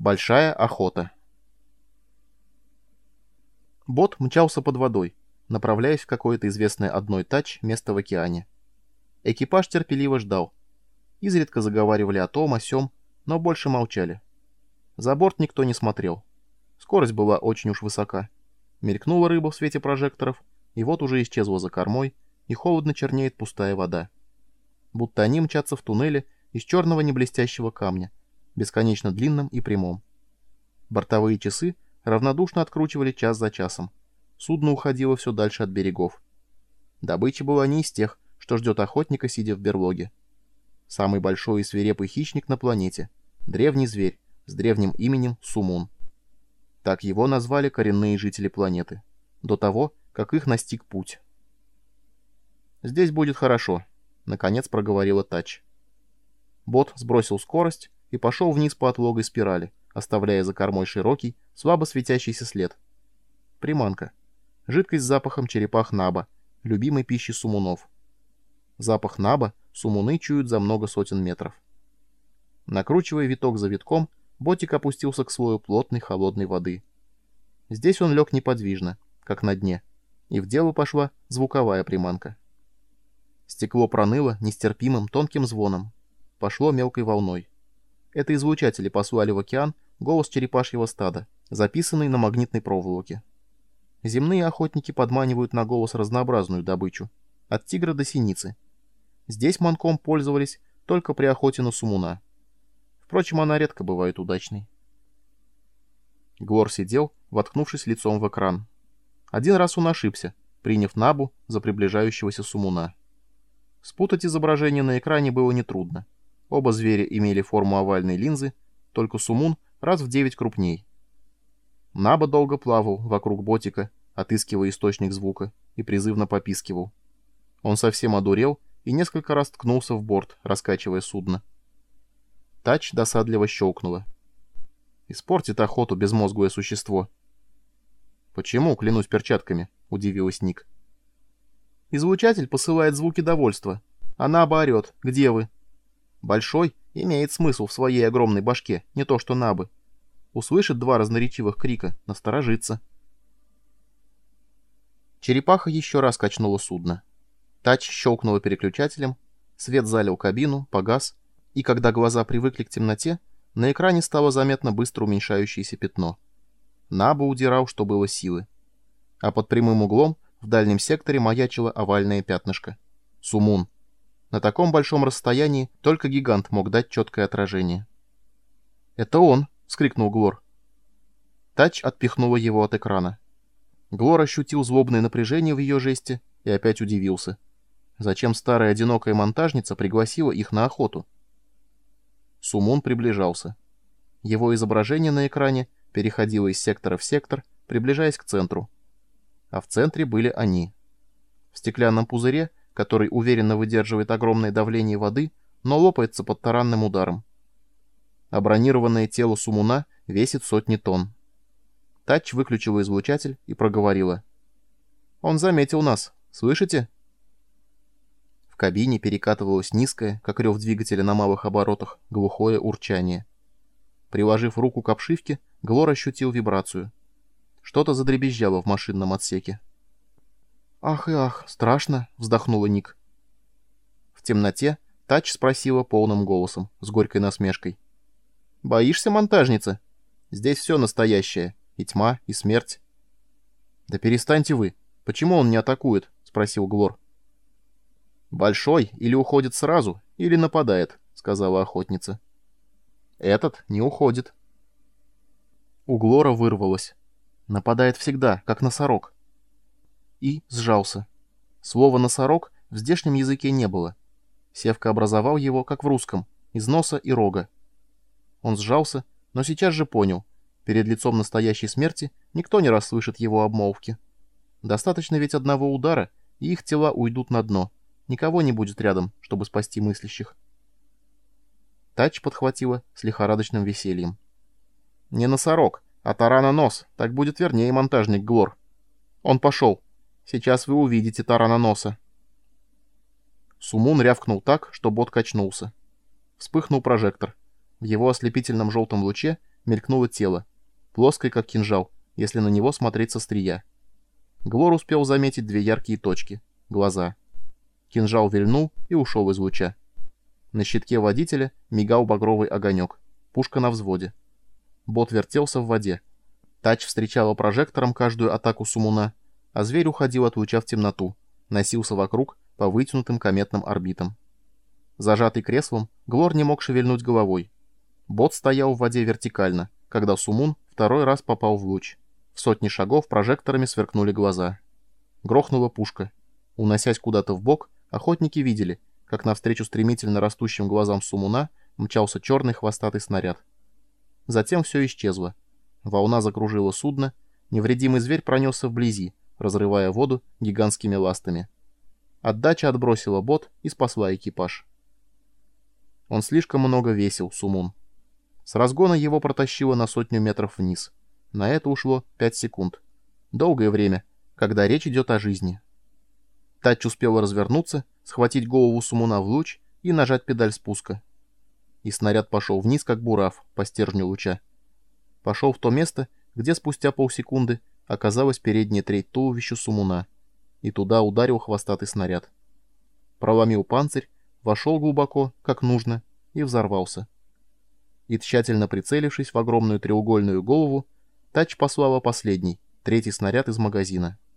Большая охота. Бот мчался под водой, направляясь в какое-то известное одной тач место в океане. Экипаж терпеливо ждал. Изредка заговаривали о том, о сём, но больше молчали. За борт никто не смотрел. Скорость была очень уж высока. Мелькнула рыба в свете прожекторов, и вот уже исчезла за кормой, и холодно чернеет пустая вода. Будто они мчатся в туннеле из черного неблестящего камня, бесконечно длинном и прямом. Бортовые часы равнодушно откручивали час за часом. Судно уходило все дальше от берегов. Добыча была не из тех, что ждет охотника, сидя в берлоге. Самый большой и свирепый хищник на планете. Древний зверь с древним именем Сумун. Так его назвали коренные жители планеты. До того, как их настиг путь. «Здесь будет хорошо», — наконец проговорила Тач. Бот сбросил скорость и пошел вниз по отлогой спирали, оставляя за кормой широкий, слабо светящийся след. Приманка. Жидкость с запахом черепах наба, любимой пищи сумунов. Запах наба сумуны чуют за много сотен метров. Накручивая виток за витком, ботик опустился к слою плотной холодной воды. Здесь он лег неподвижно, как на дне, и в дело пошла звуковая приманка. Стекло проныло нестерпимым тонким звоном. Пошло мелкой волной. Это излучатели послали в океан голос черепашьего стада, записанный на магнитной проволоке. Земные охотники подманивают на голос разнообразную добычу, от тигра до синицы. Здесь манком пользовались только при охоте на сумуна. Впрочем, она редко бывает удачной. Глор сидел, воткнувшись лицом в экран. Один раз он ошибся, приняв Набу за приближающегося сумуна. Спутать изображение на экране было нетрудно. Оба зверя имели форму овальной линзы, только Сумун раз в девять крупней. Наба долго плавал вокруг ботика, отыскивая источник звука, и призывно попискивал. Он совсем одурел и несколько раз ткнулся в борт, раскачивая судно. Тач досадливо щелкнула. «Испортит охоту безмозглое существо». «Почему, клянусь перчатками?» — удивилась Ник. «Излучатель посылает звуки довольства. Она оборет. Где вы?» Большой имеет смысл в своей огромной башке, не то что набы. Услышит два разноречивых крика, насторожится. Черепаха еще раз качнула судно. Тач щелкнула переключателем, свет залил кабину, погас, и когда глаза привыкли к темноте, на экране стало заметно быстро уменьшающееся пятно. Наба удирал, что было силы. А под прямым углом в дальнем секторе маячило овальное пятнышко. Сумун. На таком большом расстоянии только гигант мог дать четкое отражение. «Это он!» — скрикнул Глор. Тач отпихнула его от экрана. Глор ощутил злобное напряжение в ее жесте и опять удивился. Зачем старая одинокая монтажница пригласила их на охоту? Сумун приближался. Его изображение на экране переходило из сектора в сектор, приближаясь к центру. А в центре были они. В стеклянном пузыре который уверенно выдерживает огромное давление воды, но лопается под таранным ударом. А бронированное тело Сумуна весит сотни тонн. Тач выключила излучатель и проговорила. «Он заметил нас. Слышите?» В кабине перекатывалось низкое, как рев двигателя на малых оборотах, глухое урчание. Приложив руку к обшивке, Глор ощутил вибрацию. Что-то задребезжало в машинном отсеке. «Ах и ах, страшно!» — вздохнула Ник. В темноте Тач спросила полным голосом, с горькой насмешкой. «Боишься, монтажница? Здесь все настоящее. И тьма, и смерть». «Да перестаньте вы. Почему он не атакует?» — спросил Глор. «Большой или уходит сразу, или нападает», — сказала охотница. «Этот не уходит». У Глора вырвалось. «Нападает всегда, как носорог» и сжался. Слова «носорог» в здешнем языке не было. Севка образовал его, как в русском, из носа и рога. Он сжался, но сейчас же понял. Перед лицом настоящей смерти никто не расслышит его обмолвки. Достаточно ведь одного удара, и их тела уйдут на дно. Никого не будет рядом, чтобы спасти мыслящих. Тач подхватила с лихорадочным весельем. «Не носорог, а тарана нос, так будет вернее монтажник Глор. Он пошел». Сейчас вы увидите тараноноса. Сумун рявкнул так, что бот качнулся. Вспыхнул прожектор. В его ослепительном желтом луче мелькнуло тело, плоское, как кинжал, если на него смотреть со стрия. Глор успел заметить две яркие точки — глаза. Кинжал вильнул и ушел из луча. На щитке водителя мигал багровый огонек. Пушка на взводе. Бот вертелся в воде. Тач встречала прожектором каждую атаку сумуна, а зверь уходил от луча в темноту, носился вокруг по вытянутым кометным орбитам. Зажатый креслом, Глор не мог шевельнуть головой. Бот стоял в воде вертикально, когда Сумун второй раз попал в луч. В сотни шагов прожекторами сверкнули глаза. Грохнула пушка. Уносясь куда-то в бок, охотники видели, как навстречу стремительно растущим глазам Сумуна мчался черный хвостатый снаряд. Затем все исчезло. Волна закружила судно, невредимый зверь пронесся вблизи, разрывая воду гигантскими ластами. Отдача отбросила бот и спасла экипаж. Он слишком много весил, Сумун. С разгона его протащило на сотню метров вниз. На это ушло 5 секунд. Долгое время, когда речь идет о жизни. Тач успел развернуться, схватить голову Сумуна в луч и нажать педаль спуска. И снаряд пошел вниз, как бурав, по стержню луча. Пошел в то место, где спустя полсекунды оказалась передняя треть туловища Сумуна, и туда ударил хвостатый снаряд. Проломил панцирь, вошел глубоко, как нужно, и взорвался. И тщательно прицелившись в огромную треугольную голову, Тач послала последний, третий снаряд из магазина —